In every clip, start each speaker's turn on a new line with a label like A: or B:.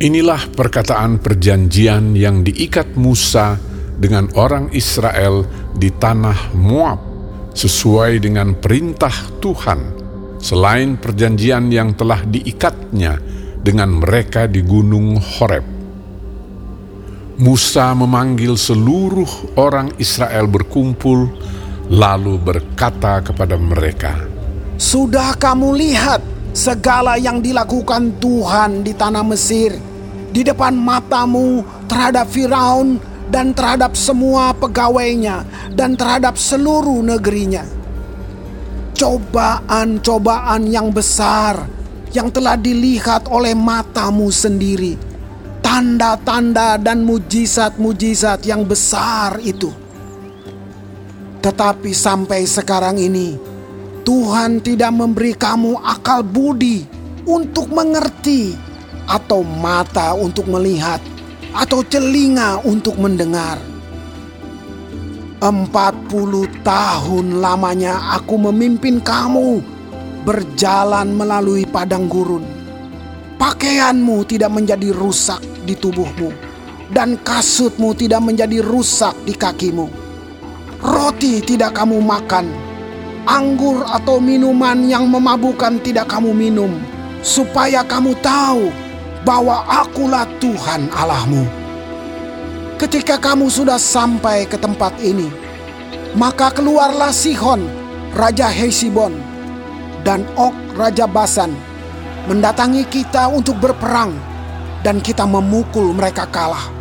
A: Inilah perkataan perjanjian yang diikat Musa dengan orang Israel di tanah Moab sesuai dengan perintah Tuhan, selain perjanjian yang telah diikatnya dengan mereka di gunung Horeb. Musa memanggil seluruh orang Israel berkumpul, lalu berkata kepada mereka,
B: Sudah kamu lihat segala yang dilakukan Tuhan di tanah Mesir, di depan matamu terhadap Firaun dan terhadap semua pegawainya dan terhadap seluruh negerinya. Cobaan-cobaan yang besar yang telah dilihat oleh matamu sendiri, tanda-tanda dan mujizat-mujizat yang besar itu. Tetapi sampai sekarang ini, Tuhan tidak memberi kamu akal budi untuk mengerti, atau mata untuk melihat, atau telinga untuk mendengar. Empat puluh tahun lamanya aku memimpin kamu berjalan melalui padang gurun. Pakaianmu tidak menjadi rusak di tubuhmu, dan kasutmu tidak menjadi rusak di kakimu. Roti tidak kamu makan, anggur atau minuman yang memabukkan tidak kamu minum, supaya kamu tahu bahwa akulah Tuhan Allahmu. Ketika kamu sudah sampai ke tempat ini, maka keluarlah Sihon, Raja Hesibon, dan Ok Raja Basan mendatangi kita untuk berperang dan kita memukul mereka kalah.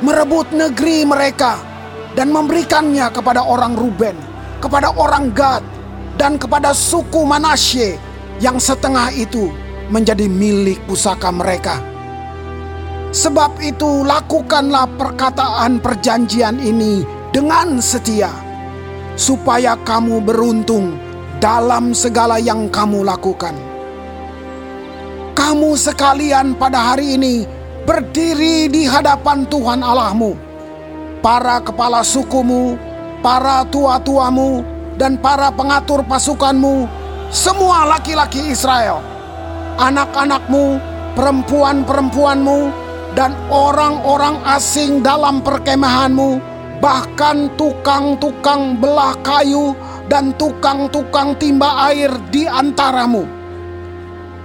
B: Merebut negeri mereka dan memberikannya kepada orang Ruben, kepada orang Gad, dan kepada suku Manasye yang setengah itu menjadi milik pusaka mereka. Sebab itu lakukanlah perkataan perjanjian ini dengan setia, supaya kamu beruntung dalam segala yang kamu lakukan. Kamu sekalian pada hari ini berdiri di hadapan Tuhan Allahmu, para kepala sukumu, para tua-tuamu, dan para pengatur pasukanmu, semua laki-laki Israel, anak-anakmu, perempuan-perempuanmu, dan orang-orang asing dalam perkemahanmu, bahkan tukang-tukang belah kayu dan tukang-tukang timba air di antaramu,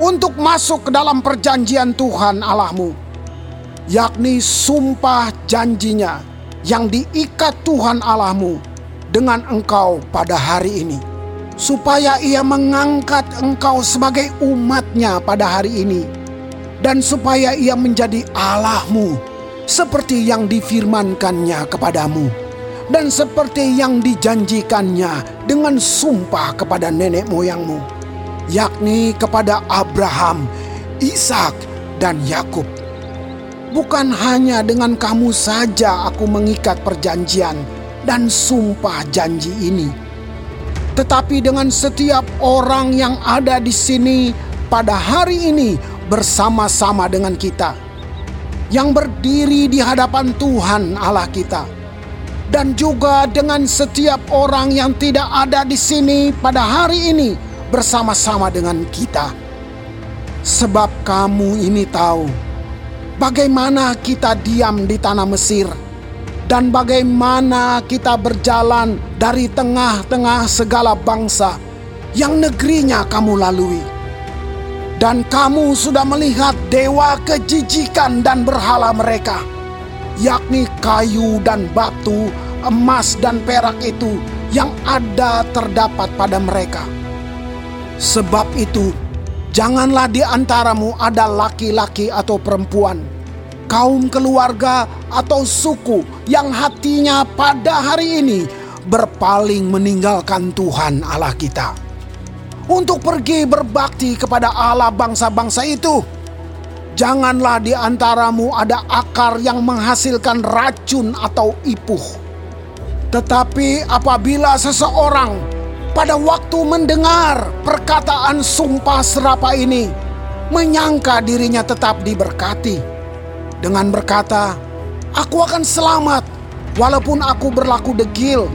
B: untuk masuk ke dalam perjanjian Tuhan Allahmu, yakni sumpah janjinya yang diikat Tuhan Allahmu dengan engkau pada hari ini, supaya ia mengangkat engkau sebagai umatnya pada hari ini, dan supaya ia menjadi Allahmu seperti yang difirmankannya kepadamu dan seperti yang dijanjikannya dengan sumpah kepada nenek moyangmu yakni kepada Abraham, Ishak dan Yakub. Bukan hanya dengan kamu saja aku mengikat perjanjian dan sumpah janji ini, tetapi dengan setiap orang yang ada di sini pada hari ini bersama-sama dengan kita yang berdiri di hadapan Tuhan Allah kita dan juga dengan setiap orang yang tidak ada di sini pada hari ini bersama-sama dengan kita. Sebab kamu ini tahu bagaimana kita diam di tanah Mesir dan bagaimana kita berjalan dari tengah-tengah segala bangsa yang negerinya kamu lalui dan kamu sudah melihat dewa kejijikan dan berhala mereka, yakni kayu dan batu, emas dan perak itu yang ada terdapat pada mereka. Sebab itu, janganlah di antaramu ada laki-laki atau perempuan, kaum keluarga atau suku yang hatinya pada hari ini berpaling meninggalkan Tuhan Allah kita untuk pergi berbakti kepada Allah bangsa-bangsa itu. Janganlah di antaramu ada akar yang menghasilkan racun atau ipuh. Tetapi apabila seseorang pada waktu mendengar perkataan sumpah serapa ini, menyangka dirinya tetap diberkati, dengan berkata, "Aku akan selamat, walaupun aku berlaku degil."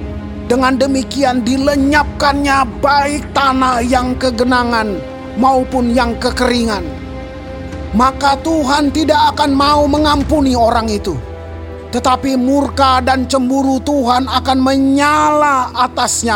B: Dengan demikian dilenyapkannya baik tanah yang kegenangan maupun yang kekeringan. maka Tuhan tidak akan mau mengampuni orang itu. Tetapi murka dan cemburu Tuhan akan menyala atasnya